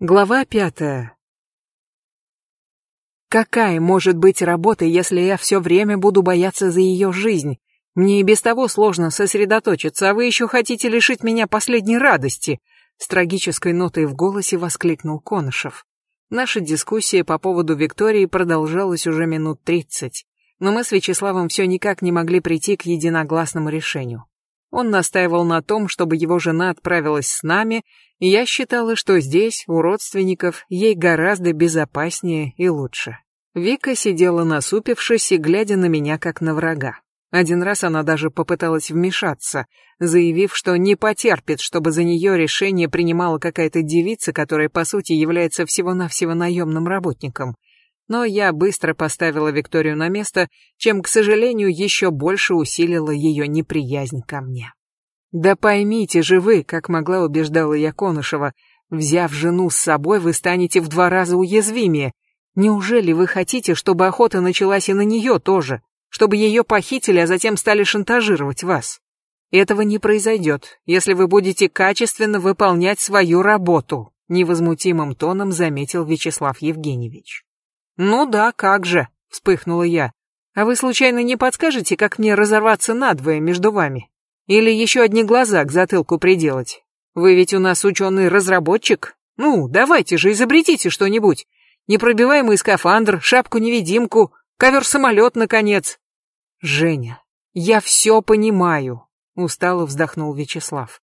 Глава пятая. Какая может быть работа, если я все время буду бояться за ее жизнь? Мне и без того сложно сосредоточиться, а вы еще хотите лишить меня последней радости, с трагической нотой в голосе воскликнул Конышев. Наша дискуссия по поводу Виктории продолжалась уже минут тридцать, но мы с Вячеславом все никак не могли прийти к единогласному решению. Он настаивал на том, чтобы его жена отправилась с нами, и я считала, что здесь, у родственников, ей гораздо безопаснее и лучше. Вика сидела насупившись и глядя на меня как на врага. Один раз она даже попыталась вмешаться, заявив, что не потерпит, чтобы за нее решение принимала какая-то девица, которая по сути является всего-навсего наемным работником. Но я быстро поставила Викторию на место, чем, к сожалению, еще больше усилила ее неприязнь ко мне. Да поймите же вы, как могла убеждала я Конышева, взяв жену с собой, вы станете в два раза уязвимее. Неужели вы хотите, чтобы охота началась и на нее тоже, чтобы ее похитили, а затем стали шантажировать вас? Этого не произойдет, если вы будете качественно выполнять свою работу, невозмутимым тоном заметил Вячеслав Евгеньевич. Ну да, как же, вспыхнула я. А вы случайно не подскажете, как мне разорваться надвое между вами? Или еще одни глаза к затылку приделать? Вы ведь у нас ученый-разработчик. Ну, давайте же, изобретите что-нибудь. Непробиваемый скафандр, шапку-невидимку, ковер-самолет, наконец. Женя, я все понимаю, устало вздохнул Вячеслав.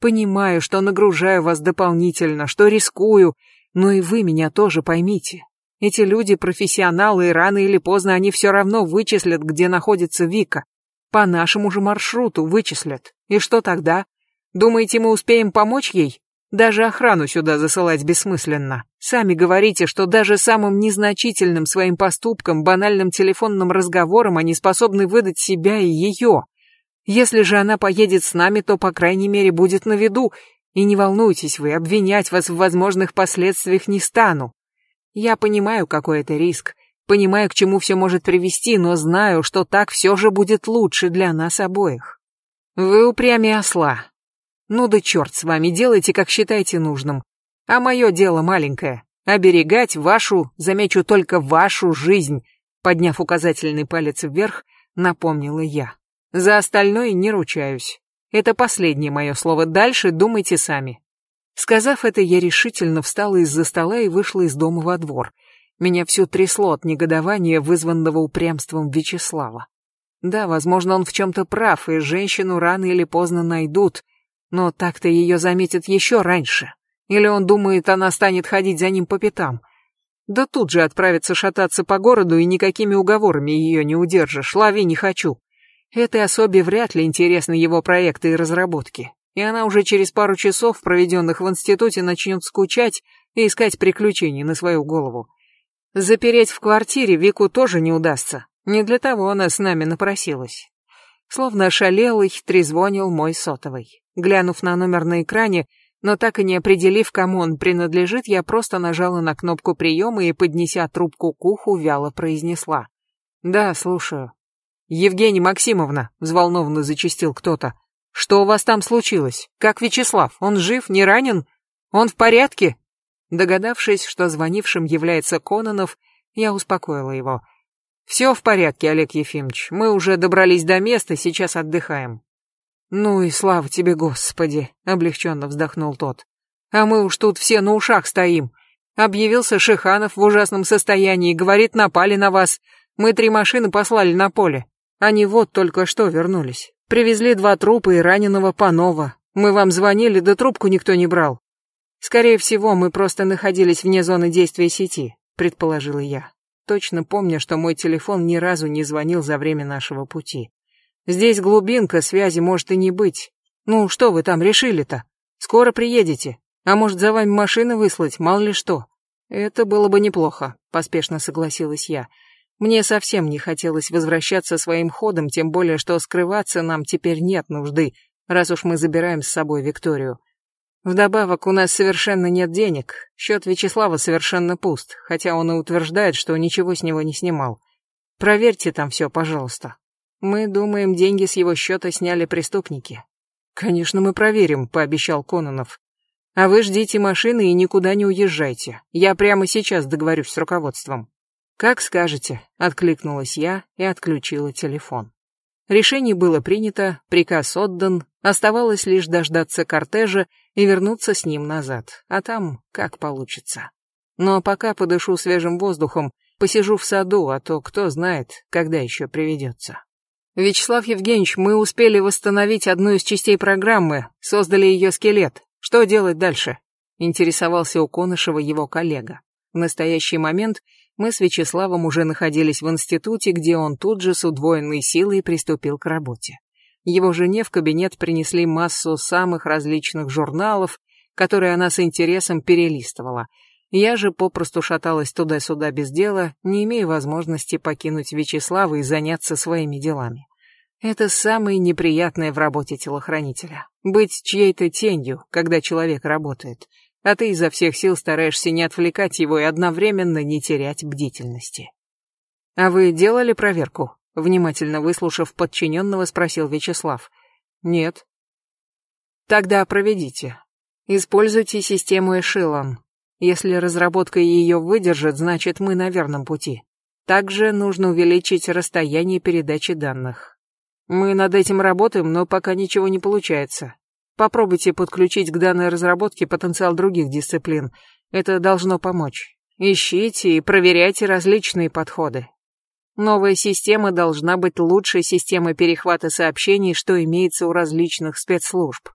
Понимаю, что нагружаю вас дополнительно, что рискую, но и вы меня тоже поймите. Эти люди профессионалы, и рано или поздно они все равно вычислят, где находится Вика. По нашему же маршруту вычислят. И что тогда? Думаете, мы успеем помочь ей? Даже охрану сюда засылать бессмысленно. Сами говорите, что даже самым незначительным своим поступком, банальным телефонным разговором они способны выдать себя и ее. Если же она поедет с нами, то, по крайней мере, будет на виду. И не волнуйтесь вы, обвинять вас в возможных последствиях не стану. Я понимаю, какой это риск, Понимаю, к чему все может привести, но знаю, что так все же будет лучше для нас обоих. Вы упрямее осла. Ну да черт с вами, делайте, как считаете нужным. А мое дело маленькое — оберегать вашу, замечу только вашу жизнь, подняв указательный палец вверх, напомнила я. За остальное не ручаюсь. Это последнее мое слово, дальше думайте сами. Сказав это, я решительно встала из-за стола и вышла из дома во двор. Меня все трясло от негодования, вызванного упрямством Вячеслава. Да, возможно, он в чем-то прав, и женщину рано или поздно найдут, но так-то ее заметят еще раньше. Или он думает, она станет ходить за ним по пятам. Да тут же отправится шататься по городу, и никакими уговорами ее не удержишь, лови не хочу. Этой особе вряд ли интересны его проекты и разработки. И она уже через пару часов, проведенных в институте, начнет скучать и искать приключений на свою голову. Запереть в квартире Вику тоже не удастся. Не для того она с нами напросилась. Словно ошалелый, трезвонил мой сотовый. Глянув на номер на экране, но так и не определив, кому он принадлежит, я просто нажала на кнопку приема и, поднеся трубку к уху, вяло произнесла. «Да, слушаю». «Евгения Максимовна», — взволнованно зачастил кто-то, — «что у вас там случилось? Как Вячеслав? Он жив, не ранен? Он в порядке?» Догадавшись, что звонившим является Кононов, я успокоила его. «Все в порядке, Олег Ефимович, мы уже добрались до места, сейчас отдыхаем». «Ну и слава тебе, Господи!» — облегченно вздохнул тот. «А мы уж тут все на ушах стоим. Объявился Шиханов в ужасном состоянии, говорит, напали на вас. Мы три машины послали на поле. Они вот только что вернулись. Привезли два трупа и раненого Панова. Мы вам звонили, да трубку никто не брал. Скорее всего, мы просто находились вне зоны действия сети, предположила я. Точно помню, что мой телефон ни разу не звонил за время нашего пути. Здесь глубинка, связи может и не быть. Ну, что вы там решили-то? Скоро приедете. А может, за вами машины выслать, мало ли что. Это было бы неплохо, поспешно согласилась я. Мне совсем не хотелось возвращаться своим ходом, тем более, что скрываться нам теперь нет нужды, раз уж мы забираем с собой Викторию. Вдобавок, у нас совершенно нет денег. Счет Вячеслава совершенно пуст, хотя он и утверждает, что ничего с него не снимал. Проверьте там все, пожалуйста. Мы думаем, деньги с его счета сняли преступники. Конечно, мы проверим, пообещал Кононов. А вы ждите машины и никуда не уезжайте. Я прямо сейчас договорюсь с руководством. Как скажете, откликнулась я и отключила телефон. Решение было принято, приказ отдан, оставалось лишь дождаться кортежа и вернуться с ним назад, а там как получится. Но пока подышу свежим воздухом, посижу в саду, а то кто знает, когда еще приведется. Вячеслав Евгеньевич, мы успели восстановить одну из частей программы, создали ее скелет. Что делать дальше? Интересовался у Конышева его коллега. В настоящий момент мы с Вячеславом уже находились в институте, где он тут же с удвоенной силой приступил к работе. Его жене в кабинет принесли массу самых различных журналов, которые она с интересом перелистывала. Я же попросту шаталась туда-сюда без дела, не имея возможности покинуть Вячеслава и заняться своими делами. Это самое неприятное в работе телохранителя. Быть чьей-то тенью, когда человек работает, а ты изо всех сил стараешься не отвлекать его и одновременно не терять бдительности. «А вы делали проверку?» Внимательно выслушав подчиненного, спросил Вячеслав. «Нет». «Тогда проведите. Используйте систему Эшелон. Если разработка ее выдержит, значит мы на верном пути. Также нужно увеличить расстояние передачи данных. Мы над этим работаем, но пока ничего не получается. Попробуйте подключить к данной разработке потенциал других дисциплин. Это должно помочь. Ищите и проверяйте различные подходы. Новая система должна быть лучшей системой перехвата сообщений, что имеется у различных спецслужб.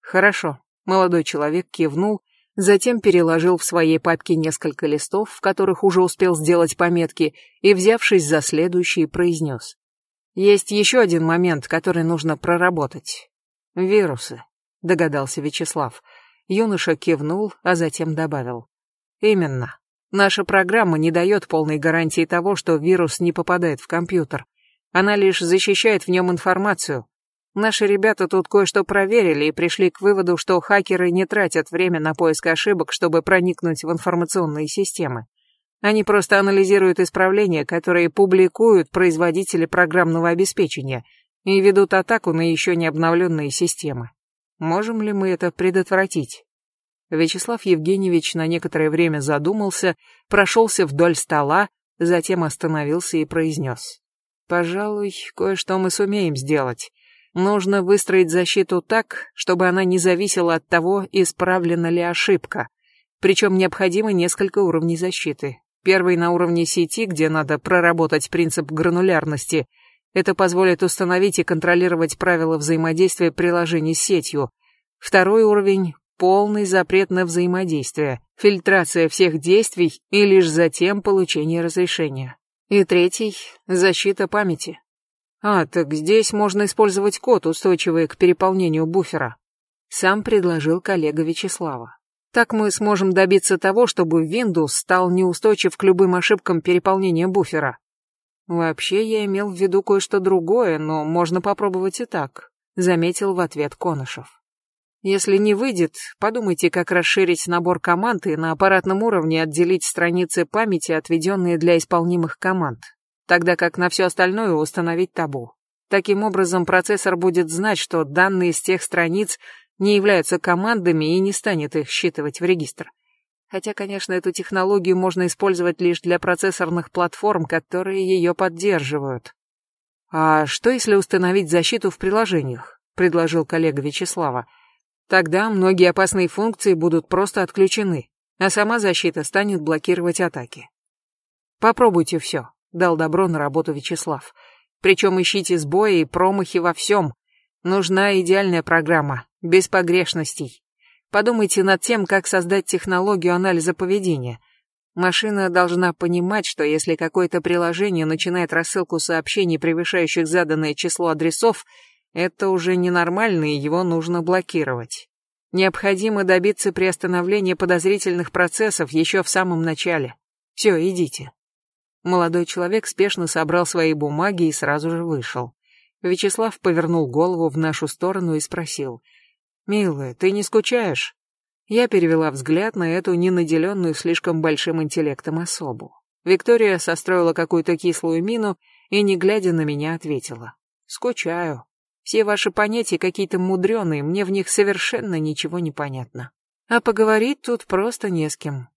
Хорошо. Молодой человек кивнул, затем переложил в своей папке несколько листов, в которых уже успел сделать пометки, и, взявшись за следующий, произнес. Есть еще один момент, который нужно проработать. Вирусы, догадался Вячеслав. Юноша кивнул, а затем добавил. Именно. Наша программа не дает полной гарантии того, что вирус не попадает в компьютер. Она лишь защищает в нем информацию. Наши ребята тут кое-что проверили и пришли к выводу, что хакеры не тратят время на поиск ошибок, чтобы проникнуть в информационные системы. Они просто анализируют исправления, которые публикуют производители программного обеспечения и ведут атаку на еще не обновленные системы. Можем ли мы это предотвратить? Вячеслав Евгеньевич на некоторое время задумался, прошелся вдоль стола, затем остановился и произнес. «Пожалуй, кое-что мы сумеем сделать. Нужно выстроить защиту так, чтобы она не зависела от того, исправлена ли ошибка. Причем необходимо несколько уровней защиты. Первый на уровне сети, где надо проработать принцип гранулярности. Это позволит установить и контролировать правила взаимодействия приложений с сетью. Второй уровень — полный запрет на взаимодействие, фильтрация всех действий и лишь затем получение разрешения. И третий — защита памяти. А, так здесь можно использовать код, устойчивый к переполнению буфера. Сам предложил коллега Вячеслава. Так мы сможем добиться того, чтобы Windows стал неустойчив к любым ошибкам переполнения буфера. Вообще я имел в виду кое-что другое, но можно попробовать и так, заметил в ответ Конышев. Если не выйдет, подумайте, как расширить набор команд и на аппаратном уровне отделить страницы памяти, отведенные для исполнимых команд, тогда как на все остальное установить табу. Таким образом, процессор будет знать, что данные с тех страниц не являются командами и не станет их считывать в регистр. Хотя, конечно, эту технологию можно использовать лишь для процессорных платформ, которые ее поддерживают. «А что, если установить защиту в приложениях?» — предложил коллега Вячеслава. «Тогда многие опасные функции будут просто отключены, а сама защита станет блокировать атаки». «Попробуйте все», — дал добро на работу Вячеслав. «Причем ищите сбои и промахи во всем. Нужна идеальная программа, без погрешностей. Подумайте над тем, как создать технологию анализа поведения. Машина должна понимать, что если какое-то приложение начинает рассылку сообщений, превышающих заданное число адресов, это уже ненормально и его нужно блокировать. Необходимо добиться приостановления подозрительных процессов еще в самом начале. Все, идите. Молодой человек спешно собрал свои бумаги и сразу же вышел. Вячеслав повернул голову в нашу сторону и спросил — «Милая, ты не скучаешь?» Я перевела взгляд на эту ненаделенную слишком большим интеллектом особу. Виктория состроила какую-то кислую мину и, не глядя на меня, ответила. «Скучаю. Все ваши понятия какие-то мудреные, мне в них совершенно ничего не понятно». А поговорить тут просто не с кем.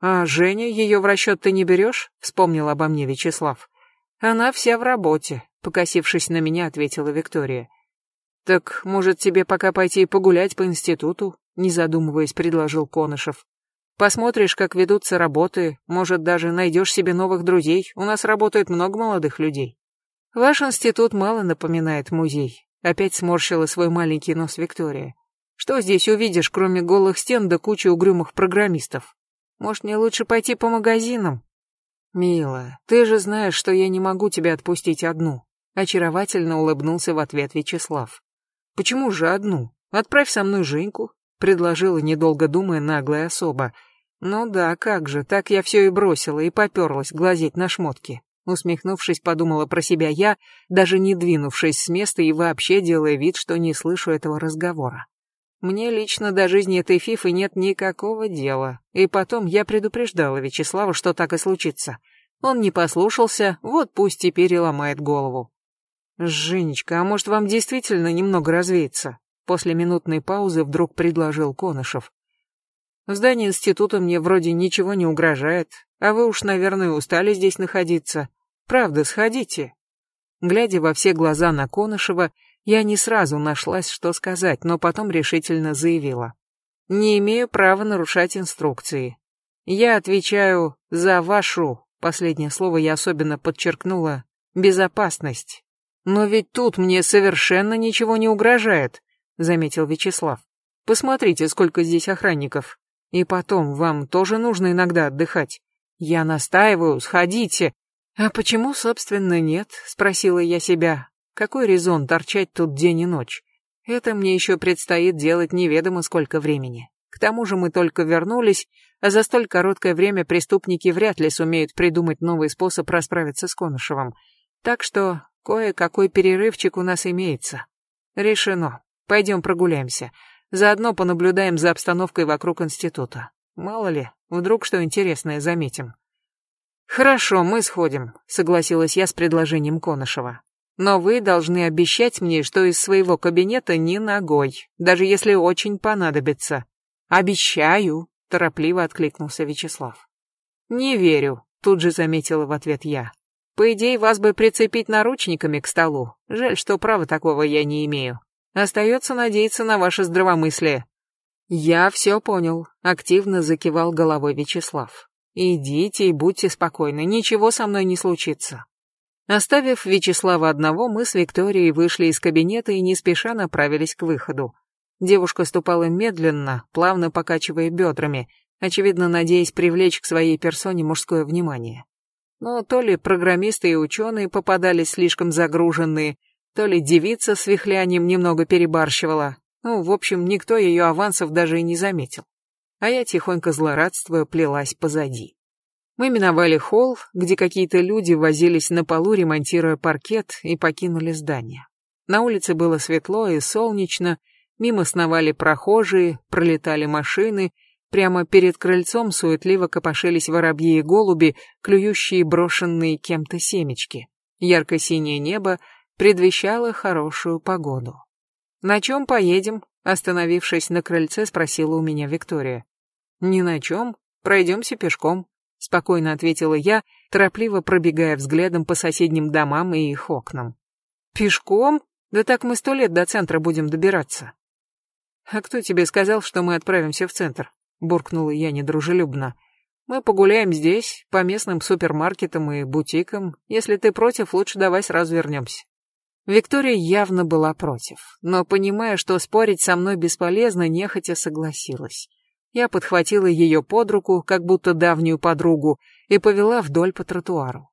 А Женя, ее в расчет ты не берешь? Вспомнил обо мне Вячеслав. Она вся в работе, покосившись на меня, ответила Виктория. Так, может, тебе пока пойти погулять по институту? Не задумываясь, предложил Конышев. Посмотришь, как ведутся работы, может, даже найдешь себе новых друзей. У нас работает много молодых людей. Ваш институт мало напоминает музей. Опять сморщила свой маленький нос Виктория. Что здесь увидишь, кроме голых стен да кучи угрюмых программистов? Может, мне лучше пойти по магазинам? Милая, ты же знаешь, что я не могу тебя отпустить одну. Очаровательно улыбнулся в ответ Вячеслав. Почему же одну? Отправь со мной Женьку, предложила, недолго думая, наглая особа. Ну да, как же, так я все и бросила и поперлась глазеть на шмотки. Усмехнувшись, подумала про себя я, даже не двинувшись с места и вообще делая вид, что не слышу этого разговора. Мне лично до жизни этой фифы нет никакого дела. И потом я предупреждала Вячеслава, что так и случится. Он не послушался, вот пусть теперь и ломает голову. «Женечка, а может вам действительно немного развеяться?» После минутной паузы вдруг предложил Конышев. В здании института мне вроде ничего не угрожает, а вы уж, наверное, устали здесь находиться. Правда, сходите. Глядя во все глаза на Конышева, я не сразу нашлась, что сказать, но потом решительно заявила. Не имею права нарушать инструкции. Я отвечаю за вашу, последнее слово я особенно подчеркнула, безопасность. Но ведь тут мне совершенно ничего не угрожает, заметил Вячеслав. Посмотрите, сколько здесь охранников. И потом, вам тоже нужно иногда отдыхать. Я настаиваю, сходите. А почему, собственно, нет? Спросила я себя. Какой резон торчать тут день и ночь? Это мне еще предстоит делать неведомо сколько времени. К тому же мы только вернулись, а за столь короткое время преступники вряд ли сумеют придумать новый способ расправиться с Конышевым. Так что кое-какой перерывчик у нас имеется. Решено. Пойдем прогуляемся. Заодно понаблюдаем за обстановкой вокруг института. Мало ли, вдруг что интересное заметим. Хорошо, мы сходим, согласилась я с предложением Конышева. Но вы должны обещать мне, что из своего кабинета ни ногой, даже если очень понадобится. Обещаю, торопливо откликнулся Вячеслав. Не верю, тут же заметила в ответ я. По идее, вас бы прицепить наручниками к столу. Жаль, что права такого я не имею. Остается надеяться на ваше здравомыслие. Я все понял, активно закивал головой Вячеслав. Идите и будьте спокойны, ничего со мной не случится. Оставив Вячеслава одного, мы с Викторией вышли из кабинета и не спеша направились к выходу. Девушка ступала медленно, плавно покачивая бедрами, очевидно надеясь привлечь к своей персоне мужское внимание. Но то ли программисты и ученые попадались слишком загруженные, то ли девица с вихлянием немного перебарщивала. Ну, в общем, никто ее авансов даже и не заметил. А я тихонько злорадствуя плелась позади. Мы миновали холл, где какие-то люди возились на полу, ремонтируя паркет, и покинули здание. На улице было светло и солнечно, мимо сновали прохожие, пролетали машины, прямо перед крыльцом суетливо копошились воробьи и голуби, клюющие брошенные кем-то семечки. Ярко-синее небо предвещало хорошую погоду. «На чем поедем?» — остановившись на крыльце, спросила у меня Виктория. «Ни на чем. Пройдемся пешком», — спокойно ответила я, торопливо пробегая взглядом по соседним домам и их окнам. «Пешком? Да так мы сто лет до центра будем добираться». «А кто тебе сказал, что мы отправимся в центр?» — буркнула я недружелюбно. «Мы погуляем здесь, по местным супермаркетам и бутикам. Если ты против, лучше давай сразу вернемся». Виктория явно была против, но, понимая, что спорить со мной бесполезно, нехотя согласилась. Я подхватила ее под руку, как будто давнюю подругу, и повела вдоль по тротуару.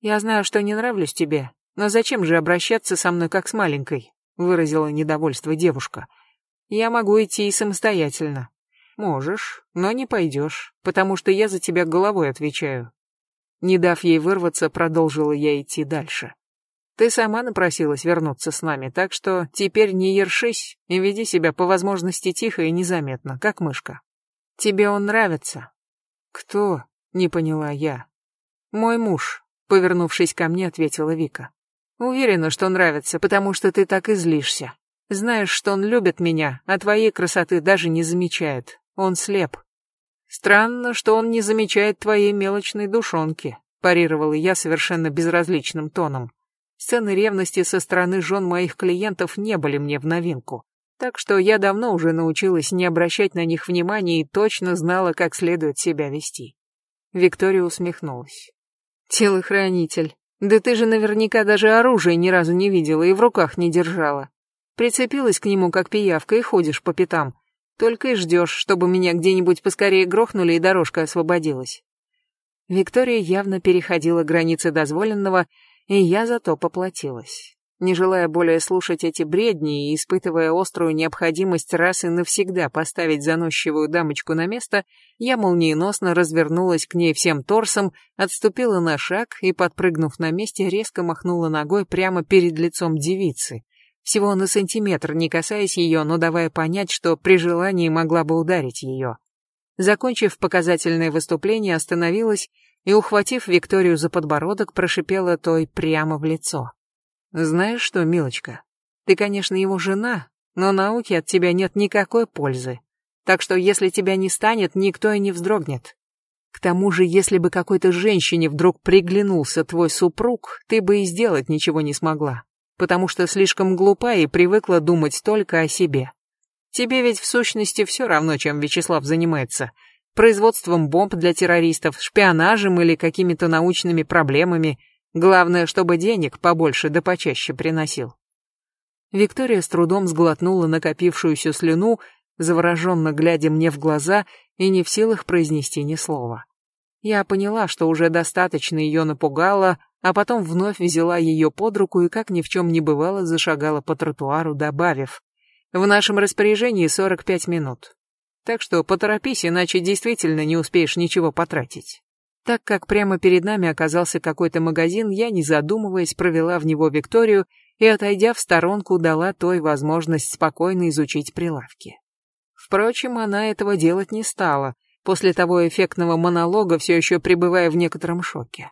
«Я знаю, что не нравлюсь тебе, но зачем же обращаться со мной как с маленькой?» — выразила недовольство девушка. «Я могу идти и самостоятельно». «Можешь, но не пойдешь, потому что я за тебя головой отвечаю». Не дав ей вырваться, продолжила я идти дальше. Ты сама напросилась вернуться с нами, так что теперь не ершись и веди себя по возможности тихо и незаметно, как мышка. Тебе он нравится? Кто? Не поняла я. Мой муж, повернувшись ко мне, ответила Вика. Уверена, что нравится, потому что ты так и злишься. Знаешь, что он любит меня, а твоей красоты даже не замечает. Он слеп. Странно, что он не замечает твоей мелочной душонки, парировала я совершенно безразличным тоном. Сцены ревности со стороны жен моих клиентов не были мне в новинку. Так что я давно уже научилась не обращать на них внимания и точно знала, как следует себя вести. Виктория усмехнулась. Телохранитель. Да ты же наверняка даже оружие ни разу не видела и в руках не держала. Прицепилась к нему как пиявка и ходишь по пятам. Только и ждешь, чтобы меня где-нибудь поскорее грохнули и дорожка освободилась. Виктория явно переходила границы дозволенного, и я зато поплатилась. Не желая более слушать эти бредни и испытывая острую необходимость раз и навсегда поставить заносчивую дамочку на место, я молниеносно развернулась к ней всем торсом, отступила на шаг и, подпрыгнув на месте, резко махнула ногой прямо перед лицом девицы, всего на сантиметр, не касаясь ее, но давая понять, что при желании могла бы ударить ее. Закончив показательное выступление, остановилась и, ухватив Викторию за подбородок, прошипела той прямо в лицо. «Знаешь что, милочка, ты, конечно, его жена, но науки от тебя нет никакой пользы. Так что если тебя не станет, никто и не вздрогнет. К тому же, если бы какой-то женщине вдруг приглянулся твой супруг, ты бы и сделать ничего не смогла потому что слишком глупа и привыкла думать только о себе. Тебе ведь в сущности все равно, чем Вячеслав занимается. Производством бомб для террористов, шпионажем или какими-то научными проблемами. Главное, чтобы денег побольше да почаще приносил. Виктория с трудом сглотнула накопившуюся слюну, завороженно глядя мне в глаза и не в силах произнести ни слова. Я поняла, что уже достаточно ее напугала, а потом вновь взяла ее под руку и, как ни в чем не бывало, зашагала по тротуару, добавив, «В нашем распоряжении 45 минут. Так что поторопись, иначе действительно не успеешь ничего потратить». Так как прямо перед нами оказался какой-то магазин, я, не задумываясь, провела в него Викторию и, отойдя в сторонку, дала той возможность спокойно изучить прилавки. Впрочем, она этого делать не стала, после того эффектного монолога, все еще пребывая в некотором шоке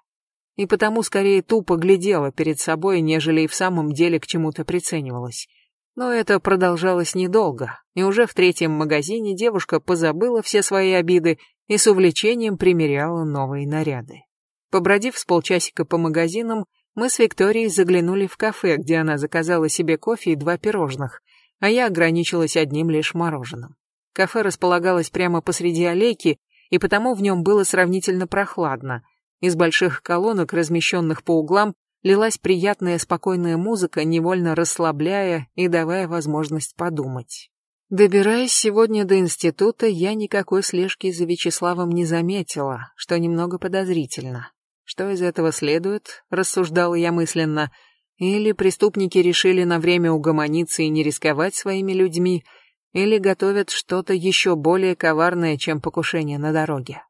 и потому скорее тупо глядела перед собой, нежели и в самом деле к чему-то приценивалась. Но это продолжалось недолго, и уже в третьем магазине девушка позабыла все свои обиды и с увлечением примеряла новые наряды. Побродив с полчасика по магазинам, мы с Викторией заглянули в кафе, где она заказала себе кофе и два пирожных, а я ограничилась одним лишь мороженым. Кафе располагалось прямо посреди аллейки, и потому в нем было сравнительно прохладно, из больших колонок, размещенных по углам, лилась приятная спокойная музыка, невольно расслабляя и давая возможность подумать. Добираясь сегодня до института, я никакой слежки за Вячеславом не заметила, что немного подозрительно. Что из этого следует, рассуждала я мысленно, или преступники решили на время угомониться и не рисковать своими людьми, или готовят что-то еще более коварное, чем покушение на дороге.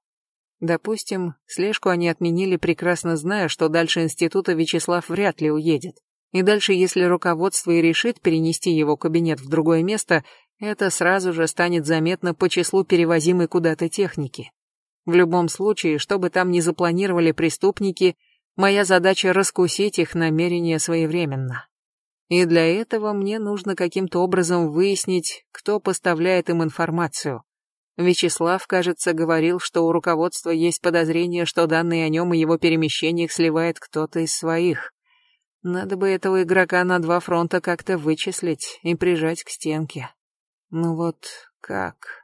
Допустим, слежку они отменили, прекрасно зная, что дальше института Вячеслав вряд ли уедет. И дальше, если руководство и решит перенести его кабинет в другое место, это сразу же станет заметно по числу перевозимой куда-то техники. В любом случае, что бы там ни запланировали преступники, моя задача раскусить их намерения своевременно. И для этого мне нужно каким-то образом выяснить, кто поставляет им информацию. Вячеслав, кажется, говорил, что у руководства есть подозрение, что данные о нем и его перемещениях сливает кто-то из своих. Надо бы этого игрока на два фронта как-то вычислить и прижать к стенке. Ну вот как?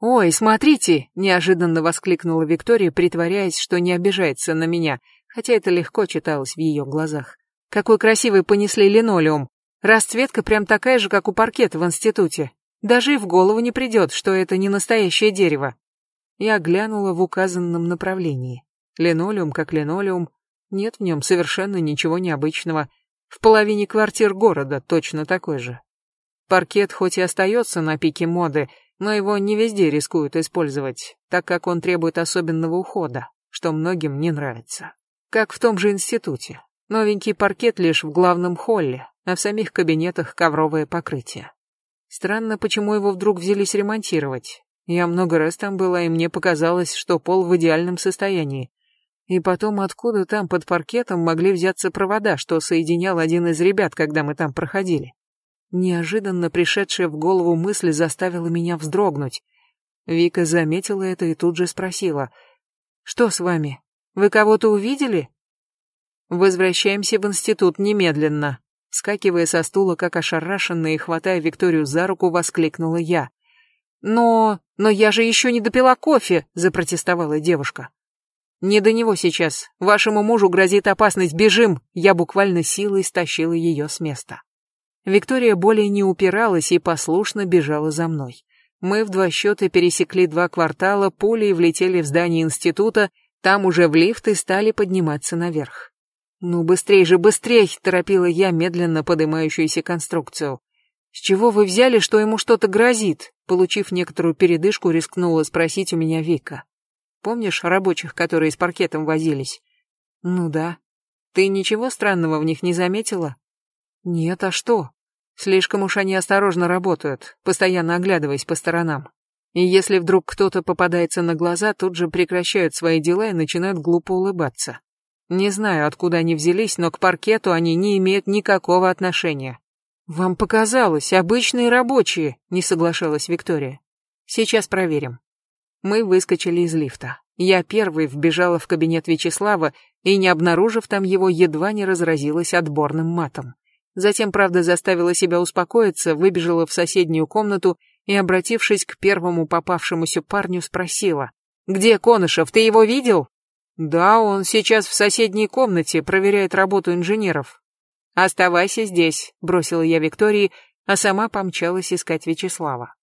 «Ой, смотрите!» — неожиданно воскликнула Виктория, притворяясь, что не обижается на меня, хотя это легко читалось в ее глазах. «Какой красивый понесли линолеум! Расцветка прям такая же, как у паркета в институте. Даже и в голову не придет, что это не настоящее дерево. Я глянула в указанном направлении. Линолеум как линолеум, нет в нем совершенно ничего необычного. В половине квартир города точно такой же. Паркет хоть и остается на пике моды, но его не везде рискуют использовать, так как он требует особенного ухода, что многим не нравится. Как в том же институте. Новенький паркет лишь в главном холле, а в самих кабинетах ковровое покрытие. Странно, почему его вдруг взялись ремонтировать. Я много раз там была, и мне показалось, что пол в идеальном состоянии. И потом, откуда там под паркетом могли взяться провода, что соединял один из ребят, когда мы там проходили? Неожиданно пришедшая в голову мысль заставила меня вздрогнуть. Вика заметила это и тут же спросила. «Что с вами? Вы кого-то увидели?» «Возвращаемся в институт немедленно», Скакивая со стула, как ошарашенная и хватая Викторию за руку, воскликнула я. «Но... но я же еще не допила кофе!» — запротестовала девушка. «Не до него сейчас. Вашему мужу грозит опасность. Бежим!» Я буквально силой стащила ее с места. Виктория более не упиралась и послушно бежала за мной. Мы в два счета пересекли два квартала, пулей влетели в здание института, там уже в лифт и стали подниматься наверх. «Ну, быстрей же, быстрей!» — торопила я медленно поднимающуюся конструкцию. «С чего вы взяли, что ему что-то грозит?» Получив некоторую передышку, рискнула спросить у меня Вика. «Помнишь рабочих, которые с паркетом возились?» «Ну да. Ты ничего странного в них не заметила?» «Нет, а что?» «Слишком уж они осторожно работают, постоянно оглядываясь по сторонам. И если вдруг кто-то попадается на глаза, тут же прекращают свои дела и начинают глупо улыбаться. Не знаю, откуда они взялись, но к паркету они не имеют никакого отношения. Вам показалось, обычные рабочие, не соглашалась Виктория. Сейчас проверим. Мы выскочили из лифта. Я первой вбежала в кабинет Вячеслава и, не обнаружив там его, едва не разразилась отборным матом. Затем, правда, заставила себя успокоиться, выбежала в соседнюю комнату и, обратившись к первому попавшемуся парню, спросила. «Где Конышев? Ты его видел?» Да, он сейчас в соседней комнате проверяет работу инженеров. Оставайся здесь, бросила я Виктории, а сама помчалась искать Вячеслава.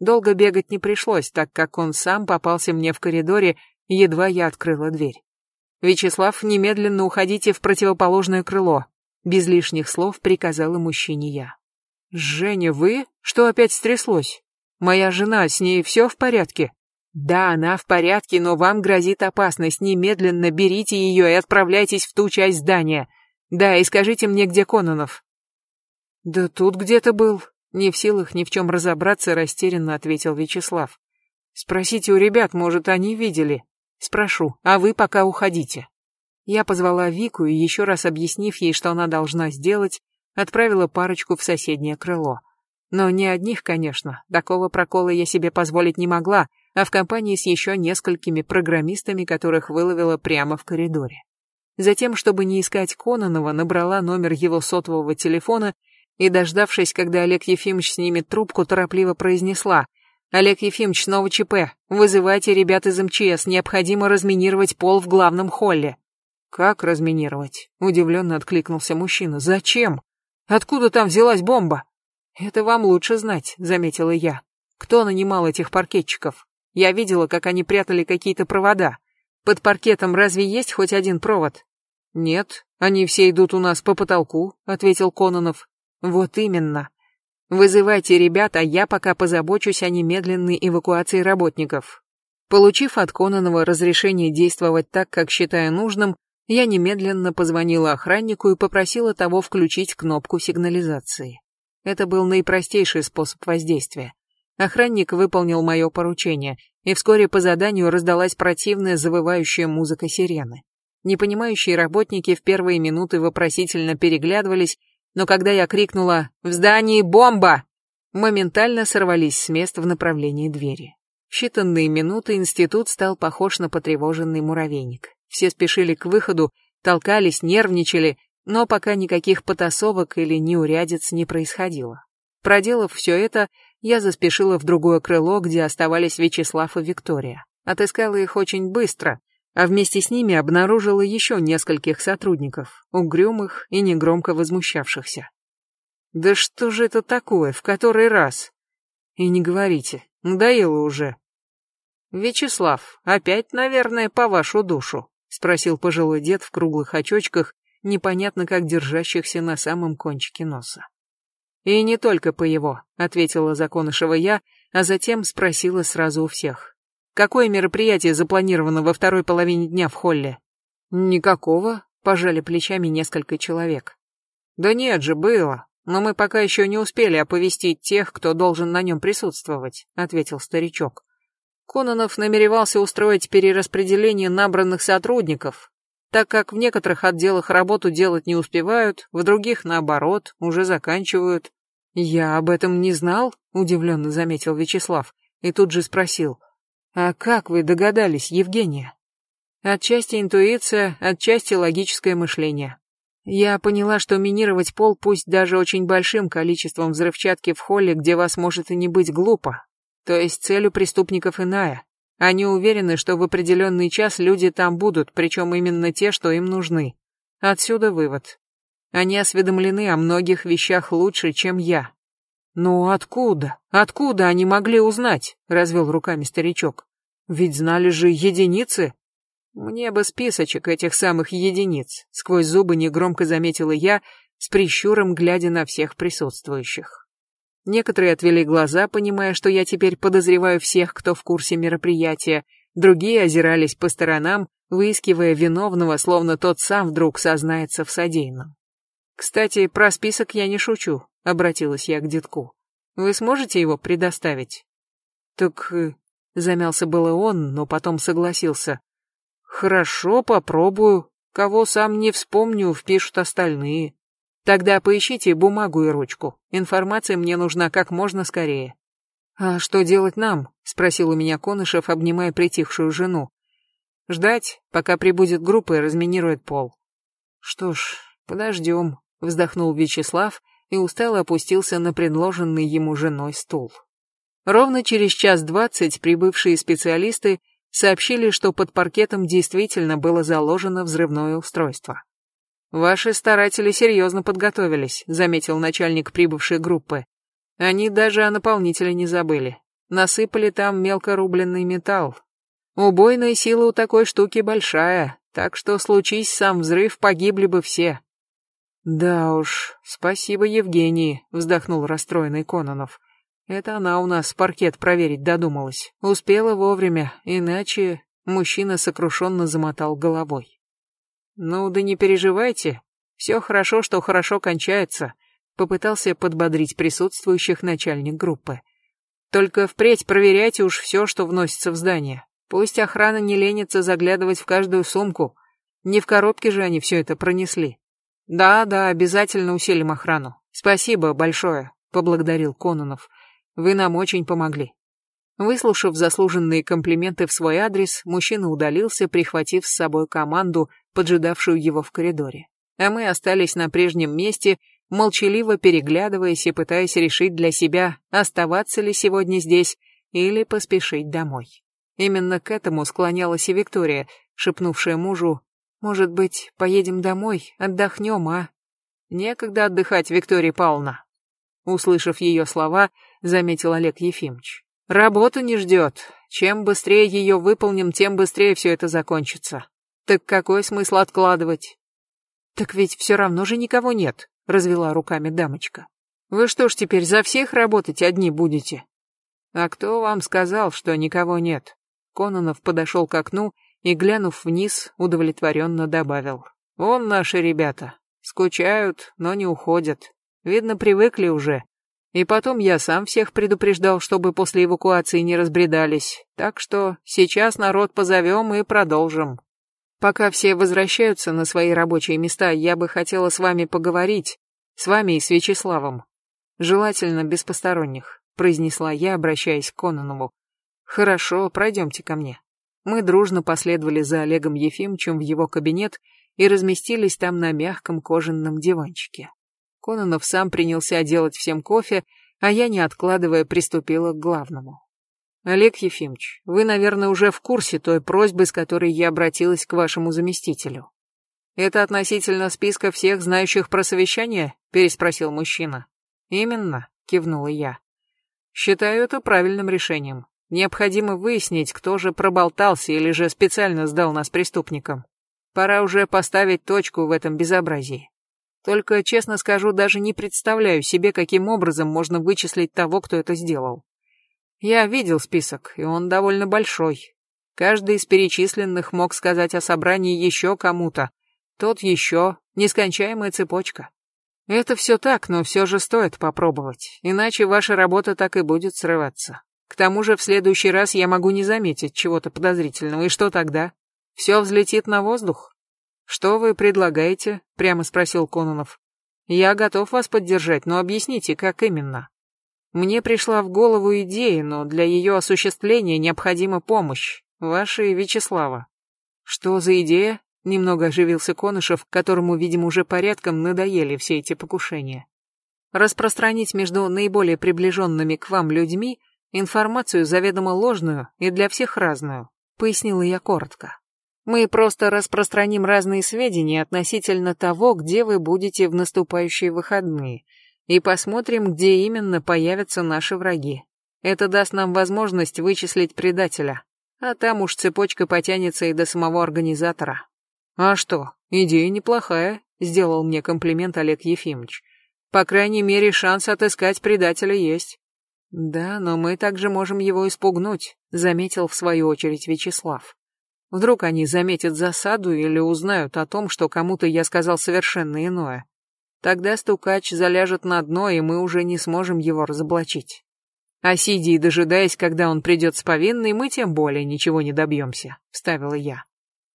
Долго бегать не пришлось, так как он сам попался мне в коридоре, едва я открыла дверь. Вячеслав, немедленно уходите в противоположное крыло. Без лишних слов приказала мужчине я. Женя, вы? Что опять стряслось? Моя жена, с ней все в порядке? Да, она в порядке, но вам грозит опасность. Немедленно берите ее и отправляйтесь в ту часть здания. Да, и скажите мне, где Кононов. Да тут где-то был. Не в силах ни в чем разобраться, растерянно ответил Вячеслав. Спросите у ребят, может, они видели. Спрошу, а вы пока уходите. Я позвала Вику и, еще раз объяснив ей, что она должна сделать, отправила парочку в соседнее крыло. Но не одних, конечно, такого прокола я себе позволить не могла, а в компании с еще несколькими программистами, которых выловила прямо в коридоре. Затем, чтобы не искать Кононова, набрала номер его сотового телефона и, дождавшись, когда Олег Ефимович снимет трубку, торопливо произнесла «Олег Ефимович, снова ЧП. Вызывайте ребят из МЧС, необходимо разминировать пол в главном холле». «Как разминировать?» — удивленно откликнулся мужчина. «Зачем? Откуда там взялась бомба?» «Это вам лучше знать», — заметила я. «Кто нанимал этих паркетчиков?» Я видела, как они прятали какие-то провода. Под паркетом разве есть хоть один провод? Нет, они все идут у нас по потолку, ответил Кононов. Вот именно. Вызывайте ребят, а я пока позабочусь о немедленной эвакуации работников. Получив от Кононова разрешение действовать так, как считаю нужным, я немедленно позвонила охраннику и попросила того включить кнопку сигнализации. Это был наипростейший способ воздействия. Охранник выполнил мое поручение, и вскоре по заданию раздалась противная завывающая музыка сирены. Непонимающие работники в первые минуты вопросительно переглядывались, но когда я крикнула «В здании бомба!», моментально сорвались с мест в направлении двери. В считанные минуты институт стал похож на потревоженный муравейник. Все спешили к выходу, толкались, нервничали, но пока никаких потасовок или неурядиц не происходило. Проделав все это, я заспешила в другое крыло, где оставались Вячеслав и Виктория. Отыскала их очень быстро, а вместе с ними обнаружила еще нескольких сотрудников, угрюмых и негромко возмущавшихся. «Да что же это такое, в который раз?» «И не говорите, надоело уже». «Вячеслав, опять, наверное, по вашу душу?» — спросил пожилой дед в круглых очочках, непонятно как держащихся на самом кончике носа. «И не только по его», — ответила Законышева я, а затем спросила сразу у всех. «Какое мероприятие запланировано во второй половине дня в холле?» «Никакого», — пожали плечами несколько человек. «Да нет же, было, но мы пока еще не успели оповестить тех, кто должен на нем присутствовать», — ответил старичок. Кононов намеревался устроить перераспределение набранных сотрудников, так как в некоторых отделах работу делать не успевают, в других, наоборот, уже заканчивают. «Я об этом не знал», — удивленно заметил Вячеслав, и тут же спросил, А как вы догадались, Евгения? Отчасти интуиция, отчасти логическое мышление. Я поняла, что минировать пол, пусть даже очень большим количеством взрывчатки в холле, где вас может и не быть глупо. То есть цель у преступников иная. Они уверены, что в определенный час люди там будут, причем именно те, что им нужны. Отсюда вывод. Они осведомлены о многих вещах лучше, чем я. «Ну откуда? Откуда они могли узнать?» — развел руками старичок. «Ведь знали же единицы». «Мне бы списочек этих самых единиц», — сквозь зубы негромко заметила я, с прищуром глядя на всех присутствующих. Некоторые отвели глаза, понимая, что я теперь подозреваю всех, кто в курсе мероприятия, другие озирались по сторонам, выискивая виновного, словно тот сам вдруг сознается в содеянном. «Кстати, про список я не шучу», — обратилась я к детку. «Вы сможете его предоставить?» «Так...» э, — замялся было он, но потом согласился. «Хорошо, попробую. Кого сам не вспомню, впишут остальные. Тогда поищите бумагу и ручку. Информация мне нужна как можно скорее». «А что делать нам?» — спросил у меня Конышев, обнимая притихшую жену. «Ждать, пока прибудет группа и разминирует пол». «Что ж, подождем», Вздохнул Вячеслав и устало опустился на предложенный ему женой стул. Ровно через час двадцать прибывшие специалисты сообщили, что под паркетом действительно было заложено взрывное устройство. «Ваши старатели серьезно подготовились», — заметил начальник прибывшей группы. «Они даже о наполнителе не забыли. Насыпали там мелкорубленный металл. Убойная сила у такой штуки большая, так что случись сам взрыв, погибли бы все. «Да уж, спасибо Евгении», — вздохнул расстроенный Кононов. «Это она у нас паркет проверить додумалась. Успела вовремя, иначе...» Мужчина сокрушенно замотал головой. «Ну да не переживайте. Все хорошо, что хорошо кончается», — попытался подбодрить присутствующих начальник группы. «Только впредь проверяйте уж все, что вносится в здание. Пусть охрана не ленится заглядывать в каждую сумку. Не в коробке же они все это пронесли. Да, да, обязательно усилим охрану. Спасибо большое, поблагодарил Кононов. Вы нам очень помогли. Выслушав заслуженные комплименты в свой адрес, мужчина удалился, прихватив с собой команду, поджидавшую его в коридоре. А мы остались на прежнем месте, молчаливо переглядываясь и пытаясь решить для себя, оставаться ли сегодня здесь или поспешить домой. Именно к этому склонялась и Виктория, шепнувшая мужу может быть, поедем домой, отдохнем, а? Некогда отдыхать, Виктория Павловна. Услышав ее слова, заметил Олег Ефимович. Работа не ждет. Чем быстрее ее выполним, тем быстрее все это закончится. Так какой смысл откладывать? Так ведь все равно же никого нет, развела руками дамочка. Вы что ж теперь за всех работать одни будете? А кто вам сказал, что никого нет? Кононов подошел к окну и, глянув вниз, удовлетворенно добавил. «Вон наши ребята. Скучают, но не уходят. Видно, привыкли уже. И потом я сам всех предупреждал, чтобы после эвакуации не разбредались. Так что сейчас народ позовем и продолжим. Пока все возвращаются на свои рабочие места, я бы хотела с вами поговорить. С вами и с Вячеславом. Желательно без посторонних», — произнесла я, обращаясь к Кононову. «Хорошо, пройдемте ко мне». Мы дружно последовали за Олегом Ефимовичем в его кабинет и разместились там на мягком кожаном диванчике. Кононов сам принялся делать всем кофе, а я, не откладывая, приступила к главному. Олег Ефимович, вы, наверное, уже в курсе той просьбы, с которой я обратилась к вашему заместителю. Это относительно списка всех знающих про совещание? переспросил мужчина. Именно, кивнула я. Считаю это правильным решением. Необходимо выяснить, кто же проболтался или же специально сдал нас преступникам. Пора уже поставить точку в этом безобразии. Только, честно скажу, даже не представляю себе, каким образом можно вычислить того, кто это сделал. Я видел список, и он довольно большой. Каждый из перечисленных мог сказать о собрании еще кому-то. Тот еще, нескончаемая цепочка. Это все так, но все же стоит попробовать, иначе ваша работа так и будет срываться. К тому же в следующий раз я могу не заметить чего-то подозрительного, и что тогда? Все взлетит на воздух? Что вы предлагаете? Прямо спросил Кононов. Я готов вас поддержать, но объясните, как именно. Мне пришла в голову идея, но для ее осуществления необходима помощь. Ваша и Вячеслава. Что за идея? Немного оживился Конышев, которому, видимо, уже порядком надоели все эти покушения. Распространить между наиболее приближенными к вам людьми информацию заведомо ложную и для всех разную, пояснила я коротко. Мы просто распространим разные сведения относительно того, где вы будете в наступающие выходные, и посмотрим, где именно появятся наши враги. Это даст нам возможность вычислить предателя, а там уж цепочка потянется и до самого организатора. А что, идея неплохая, сделал мне комплимент Олег Ефимович. По крайней мере, шанс отыскать предателя есть. Да, но мы также можем его испугнуть, заметил в свою очередь Вячеслав. Вдруг они заметят засаду или узнают о том, что кому-то я сказал совершенно иное. Тогда стукач заляжет на дно, и мы уже не сможем его разоблачить. А сидя дожидаясь, когда он придет с повинной, мы тем более ничего не добьемся, вставила я.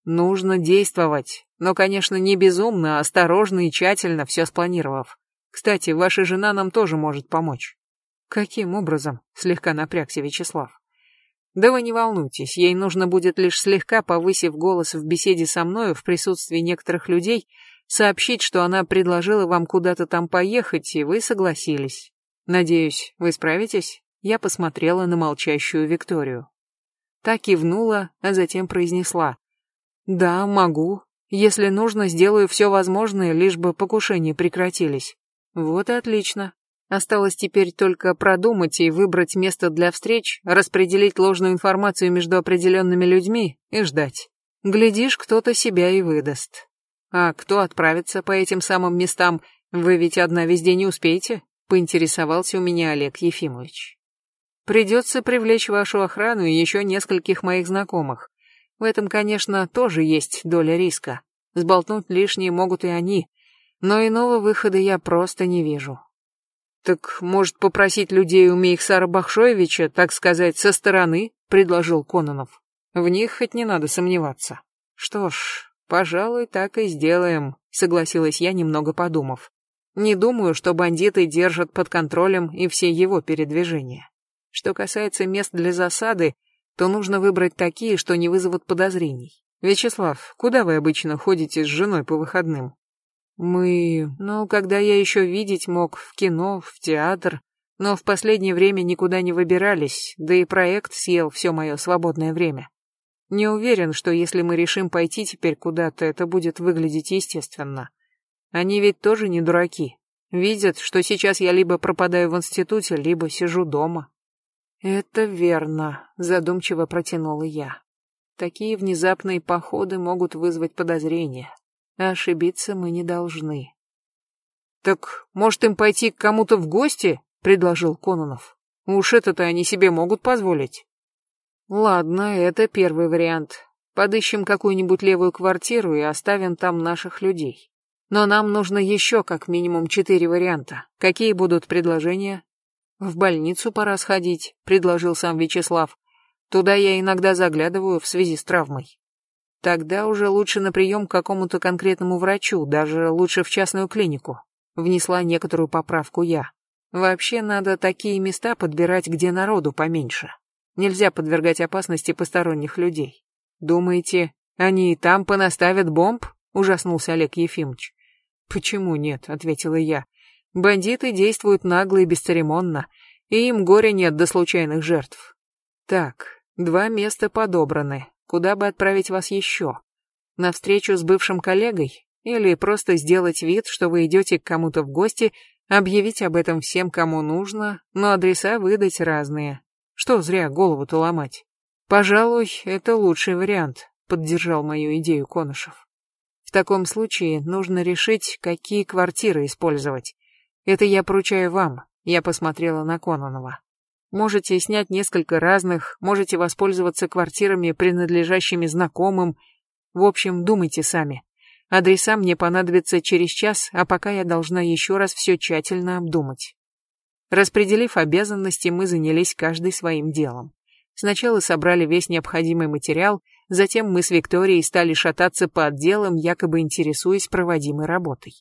Нужно действовать, но, конечно, не безумно, а осторожно и тщательно, все спланировав. Кстати, ваша жена нам тоже может помочь. Каким образом? Слегка напрягся Вячеслав. Да вы не волнуйтесь, ей нужно будет лишь слегка, повысив голос в беседе со мною в присутствии некоторых людей, сообщить, что она предложила вам куда-то там поехать, и вы согласились. Надеюсь, вы справитесь? Я посмотрела на молчащую Викторию. Та кивнула, а затем произнесла. Да, могу. Если нужно, сделаю все возможное, лишь бы покушения прекратились. Вот и отлично. Осталось теперь только продумать и выбрать место для встреч, распределить ложную информацию между определенными людьми и ждать. Глядишь, кто-то себя и выдаст. А кто отправится по этим самым местам, вы ведь одна везде не успеете? Поинтересовался у меня Олег Ефимович. Придется привлечь вашу охрану и еще нескольких моих знакомых. В этом, конечно, тоже есть доля риска. Сболтнуть лишнее могут и они, но иного выхода я просто не вижу. Так, может, попросить людей у Мейхсара Бахшоевича, так сказать, со стороны, предложил Кононов. В них хоть не надо сомневаться. Что ж, пожалуй, так и сделаем, согласилась я, немного подумав. Не думаю, что бандиты держат под контролем и все его передвижения. Что касается мест для засады, то нужно выбрать такие, что не вызовут подозрений. Вячеслав, куда вы обычно ходите с женой по выходным? Мы... Ну, когда я еще видеть мог, в кино, в театр, но в последнее время никуда не выбирались, да и проект съел все мое свободное время. Не уверен, что если мы решим пойти теперь куда-то, это будет выглядеть естественно. Они ведь тоже не дураки. Видят, что сейчас я либо пропадаю в институте, либо сижу дома. Это верно, задумчиво протянула я. Такие внезапные походы могут вызвать подозрения. Ошибиться мы не должны. Так, может, им пойти к кому-то в гости? предложил Кононов. Уж это-то они себе могут позволить. Ладно, это первый вариант. Подыщем какую-нибудь левую квартиру и оставим там наших людей. Но нам нужно еще как минимум четыре варианта. Какие будут предложения? В больницу пора сходить, предложил сам Вячеслав. Туда я иногда заглядываю в связи с травмой. Тогда уже лучше на прием к какому-то конкретному врачу, даже лучше в частную клинику. Внесла некоторую поправку я. Вообще надо такие места подбирать, где народу поменьше. Нельзя подвергать опасности посторонних людей. Думаете, они и там понаставят бомб? Ужаснулся Олег Ефимович. Почему нет? Ответила я. Бандиты действуют нагло и бесцеремонно, и им горя нет до случайных жертв. Так, два места подобраны, Куда бы отправить вас еще? На встречу с бывшим коллегой? Или просто сделать вид, что вы идете к кому-то в гости, объявить об этом всем, кому нужно, но адреса выдать разные. Что зря голову-то ломать? Пожалуй, это лучший вариант, поддержал мою идею Конышев. В таком случае нужно решить, какие квартиры использовать. Это я поручаю вам, я посмотрела на Кононова. Можете снять несколько разных, можете воспользоваться квартирами, принадлежащими знакомым. В общем, думайте сами. Адреса мне понадобятся через час, а пока я должна еще раз все тщательно обдумать. Распределив обязанности, мы занялись каждый своим делом. Сначала собрали весь необходимый материал, затем мы с Викторией стали шататься по отделам, якобы интересуясь проводимой работой.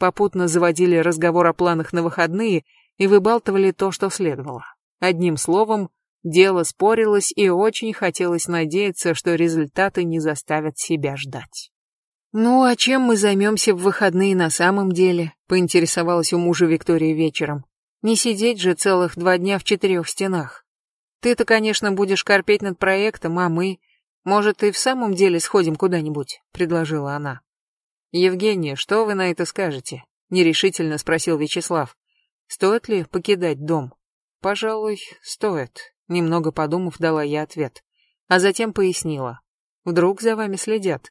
Попутно заводили разговор о планах на выходные и выбалтывали то, что следовало. Одним словом, дело спорилось и очень хотелось надеяться, что результаты не заставят себя ждать. «Ну, а чем мы займемся в выходные на самом деле?» — поинтересовалась у мужа Виктория вечером. «Не сидеть же целых два дня в четырех стенах. Ты-то, конечно, будешь корпеть над проектом, а мы... Может, и в самом деле сходим куда-нибудь?» — предложила она. «Евгения, что вы на это скажете?» — нерешительно спросил Вячеслав. «Стоит ли покидать дом?» «Пожалуй, стоит», — немного подумав, дала я ответ. А затем пояснила. «Вдруг за вами следят?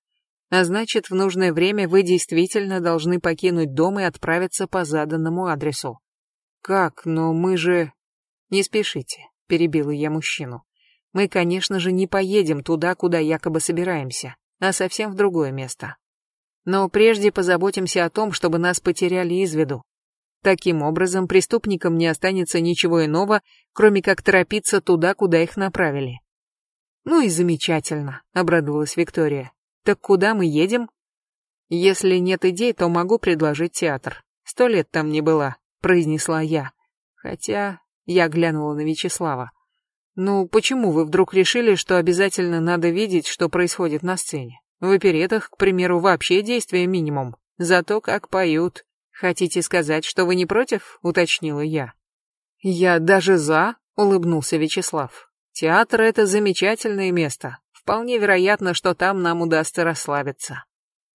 А значит, в нужное время вы действительно должны покинуть дом и отправиться по заданному адресу». «Как? Но мы же...» «Не спешите», — перебила я мужчину. «Мы, конечно же, не поедем туда, куда якобы собираемся, а совсем в другое место. Но прежде позаботимся о том, чтобы нас потеряли из виду. Таким образом, преступникам не останется ничего иного, кроме как торопиться туда, куда их направили. Ну и замечательно, обрадовалась Виктория. Так куда мы едем? Если нет идей, то могу предложить театр. Сто лет там не была, произнесла я. Хотя я глянула на Вячеслава. Ну, почему вы вдруг решили, что обязательно надо видеть, что происходит на сцене? В оперетах, к примеру, вообще действия минимум. Зато как поют. Хотите сказать, что вы не против? Уточнила я. Я даже за, улыбнулся Вячеслав. Театр — это замечательное место. Вполне вероятно, что там нам удастся расслабиться.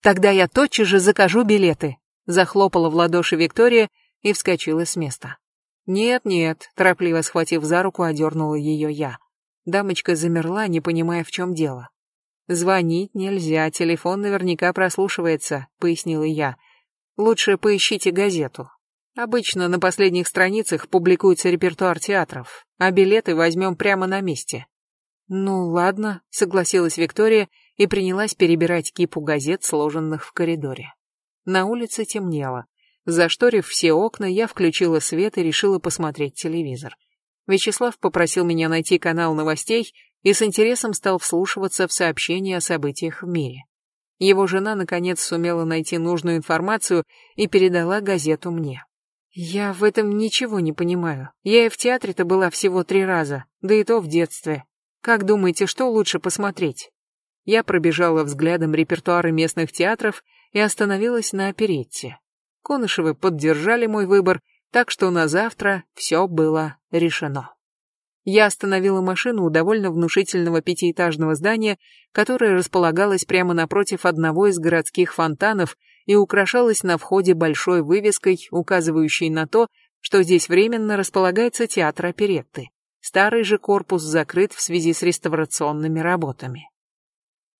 Тогда я тотчас же закажу билеты. Захлопала в ладоши Виктория и вскочила с места. «Нет-нет», — торопливо схватив за руку, одернула ее я. Дамочка замерла, не понимая, в чем дело. «Звонить нельзя, телефон наверняка прослушивается», — пояснила я. «Лучше поищите газету. Обычно на последних страницах публикуется репертуар театров, а билеты возьмем прямо на месте». «Ну, ладно», — согласилась Виктория и принялась перебирать кипу газет, сложенных в коридоре. На улице темнело. Зашторив все окна, я включила свет и решила посмотреть телевизор. Вячеслав попросил меня найти канал новостей, и с интересом стал вслушиваться в сообщения о событиях в мире. Его жена, наконец, сумела найти нужную информацию и передала газету мне. «Я в этом ничего не понимаю. Я и в театре-то была всего три раза, да и то в детстве. Как думаете, что лучше посмотреть?» Я пробежала взглядом репертуары местных театров и остановилась на оперетте. Конышевы поддержали мой выбор, так что на завтра все было решено. Я остановила машину у довольно внушительного пятиэтажного здания, которое располагалось прямо напротив одного из городских фонтанов и украшалось на входе большой вывеской, указывающей на то, что здесь временно располагается театр оперетты. Старый же корпус закрыт в связи с реставрационными работами.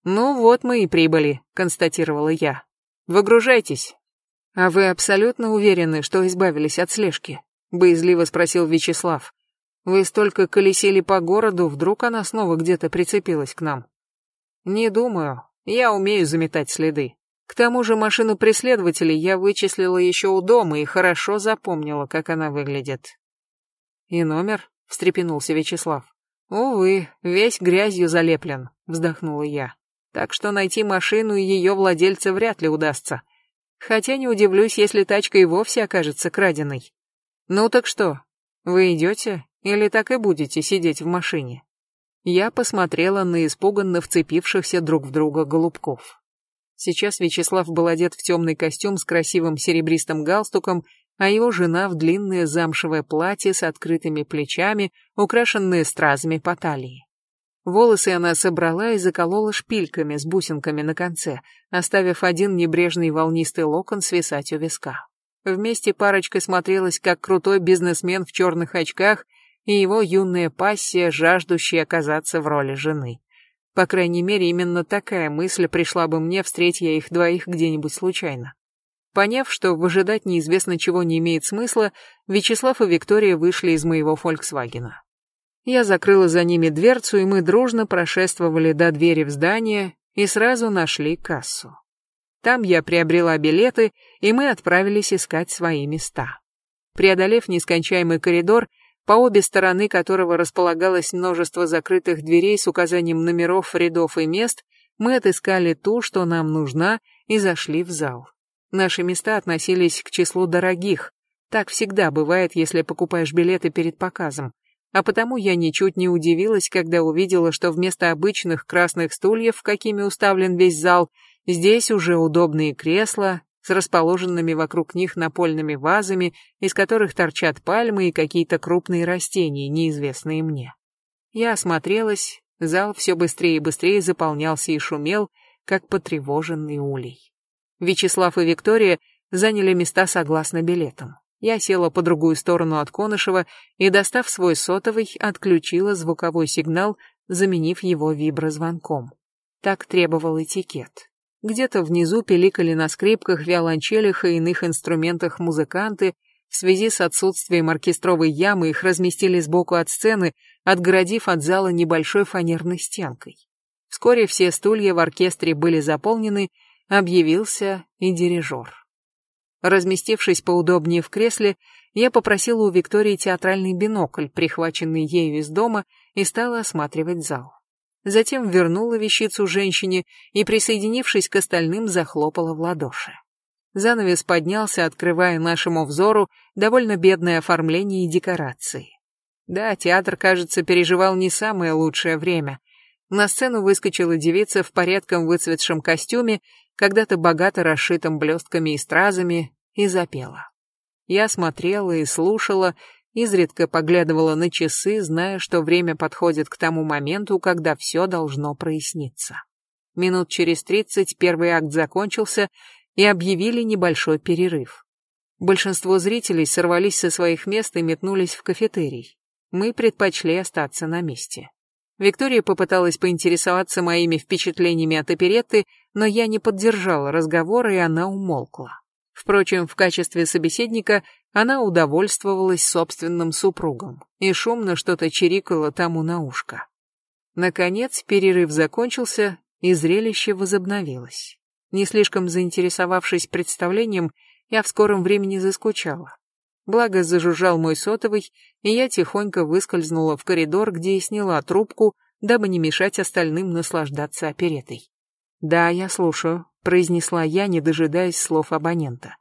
«Ну вот мы и прибыли», — констатировала я. «Выгружайтесь». «А вы абсолютно уверены, что избавились от слежки?» — боязливо спросил Вячеслав. Вы столько колесили по городу, вдруг она снова где-то прицепилась к нам? Не думаю. Я умею заметать следы. К тому же машину преследователей я вычислила еще у дома и хорошо запомнила, как она выглядит. И номер? встрепенулся Вячеслав. Увы, весь грязью залеплен, вздохнула я. Так что найти машину и ее владельца вряд ли удастся. Хотя не удивлюсь, если тачка и вовсе окажется краденой. Ну так что, вы идете или так и будете сидеть в машине? Я посмотрела на испуганно вцепившихся друг в друга голубков. Сейчас Вячеслав был одет в темный костюм с красивым серебристым галстуком, а его жена в длинное замшевое платье с открытыми плечами, украшенное стразами по талии. Волосы она собрала и заколола шпильками с бусинками на конце, оставив один небрежный волнистый локон свисать у виска. Вместе парочка смотрелась, как крутой бизнесмен в черных очках и его юная пассия, жаждущая оказаться в роли жены. По крайней мере, именно такая мысль пришла бы мне, встретя их двоих где-нибудь случайно. Поняв, что выжидать неизвестно чего не имеет смысла, Вячеслав и Виктория вышли из моего «Фольксвагена». Я закрыла за ними дверцу, и мы дружно прошествовали до двери в здание и сразу нашли кассу. Там я приобрела билеты, и мы отправились искать свои места. Преодолев нескончаемый коридор, по обе стороны которого располагалось множество закрытых дверей с указанием номеров, рядов и мест, мы отыскали ту, что нам нужна, и зашли в зал. Наши места относились к числу дорогих. Так всегда бывает, если покупаешь билеты перед показом. А потому я ничуть не удивилась, когда увидела, что вместо обычных красных стульев, какими уставлен весь зал, здесь уже удобные кресла с расположенными вокруг них напольными вазами, из которых торчат пальмы и какие-то крупные растения, неизвестные мне. Я осмотрелась, зал все быстрее и быстрее заполнялся и шумел, как потревоженный улей. Вячеслав и Виктория заняли места согласно билетам. Я села по другую сторону от Конышева и, достав свой сотовый, отключила звуковой сигнал, заменив его виброзвонком. Так требовал этикет. Где-то внизу пиликали на скрипках, виолончелях и иных инструментах музыканты. В связи с отсутствием оркестровой ямы их разместили сбоку от сцены, отгородив от зала небольшой фанерной стенкой. Вскоре все стулья в оркестре были заполнены, объявился и дирижер. Разместившись поудобнее в кресле, я попросила у Виктории театральный бинокль, прихваченный ею из дома, и стала осматривать зал. Затем вернула вещицу женщине и, присоединившись к остальным, захлопала в ладоши. Занавес поднялся, открывая нашему взору довольно бедное оформление и декорации. Да, театр, кажется, переживал не самое лучшее время. На сцену выскочила девица в порядком выцветшем костюме когда-то богато расшитым блестками и стразами, и запела. Я смотрела и слушала, изредка поглядывала на часы, зная, что время подходит к тому моменту, когда все должно проясниться. Минут через тридцать первый акт закончился, и объявили небольшой перерыв. Большинство зрителей сорвались со своих мест и метнулись в кафетерий. Мы предпочли остаться на месте. Виктория попыталась поинтересоваться моими впечатлениями от оперетты, но я не поддержала разговора, и она умолкла. Впрочем, в качестве собеседника она удовольствовалась собственным супругом и шумно что-то чирикала тому на ушко. Наконец, перерыв закончился, и зрелище возобновилось. Не слишком заинтересовавшись представлением, я в скором времени заскучала. Благо зажужжал мой сотовый, и я тихонько выскользнула в коридор, где и сняла трубку, дабы не мешать остальным наслаждаться оперетой. «Да, я слушаю», — произнесла я, не дожидаясь слов абонента.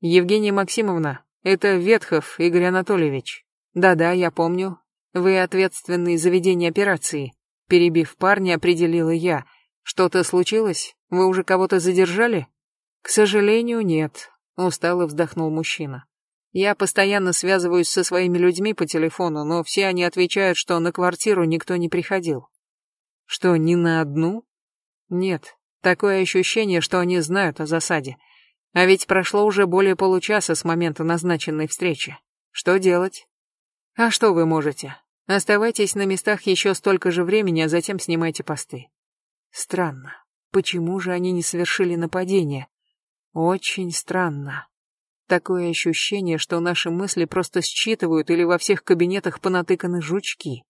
«Евгения Максимовна, это Ветхов Игорь Анатольевич. Да-да, я помню. Вы ответственный за ведение операции», — перебив парня, определила я. «Что-то случилось? Вы уже кого-то задержали?» «К сожалению, нет», — устало вздохнул мужчина. Я постоянно связываюсь со своими людьми по телефону, но все они отвечают, что на квартиру никто не приходил. Что, ни на одну? Нет. Такое ощущение, что они знают о засаде. А ведь прошло уже более получаса с момента назначенной встречи. Что делать? А что вы можете? Оставайтесь на местах еще столько же времени, а затем снимайте посты. Странно. Почему же они не совершили нападение? Очень странно. Такое ощущение, что наши мысли просто считывают или во всех кабинетах понатыканы жучки.